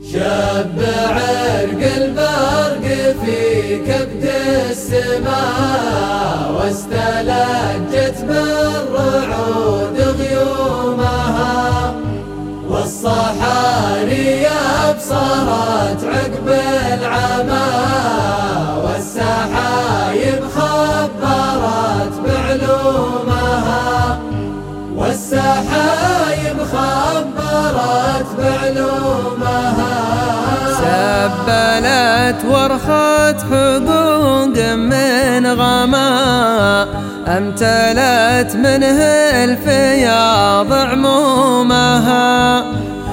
شب عرق البرق في كبد السماء واستلجت بالرعود غيومها. والصحاري أبصرت عقب العمى والسحايب خبرت بعلومها سبلت ورخت حقوق من غما أمتلت منه الفياض عمومها.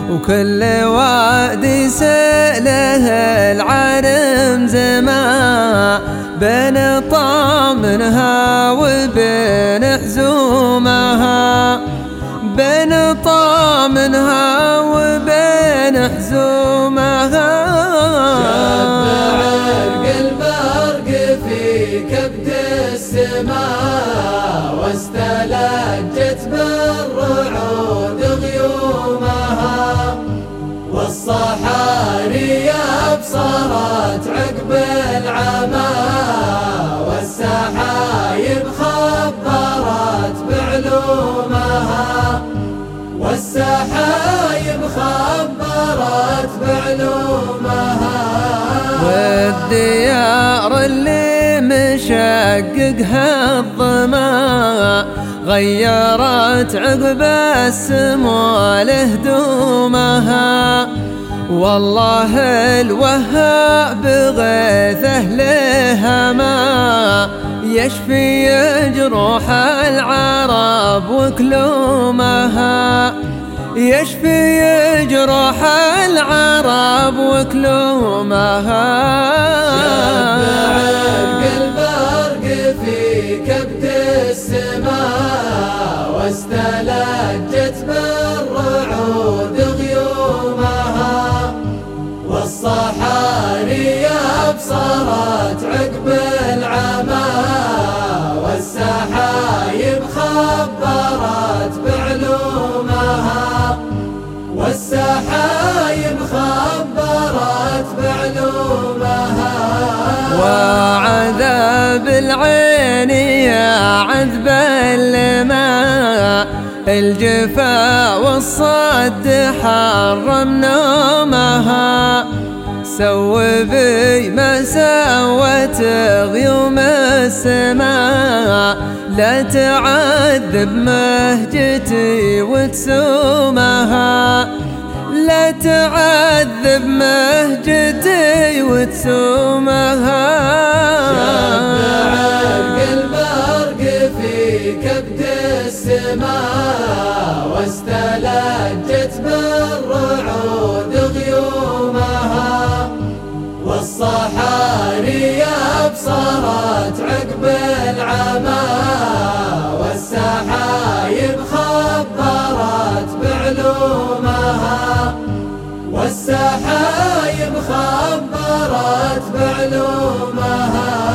وكل وادي سأله العرم زما بين طامنها وبين حزومها. بين طامنها وبين حزومها. عرق البرق في كبد السماء واستلجت بالرعود غيومها. والصحاري أبصرت عقب العمى والسحايب والسحايب خبرت بعلومها والديار اللي مشققها الظما غيرت عقب السمو لهدومها والله الوهاب غيثه لها ما يشفي جروح العرب وكلومها. يشفي جروح العرب وكلومها. عرق البرق في كبد السماء واستلجت بالرعود وعذاب العين يا عذب الماء. الجفا والصد حرم نومها سوّى بي ما سوت غيوم السماء. لا تعذب مهجتي وتسومها. لا تعذب مهجتي وتسومها. عرق البرق في كبد السماء واستلجت بالرعود غيومها والصحاري أبصرت بعلومها والسحايب خبرت بعلومها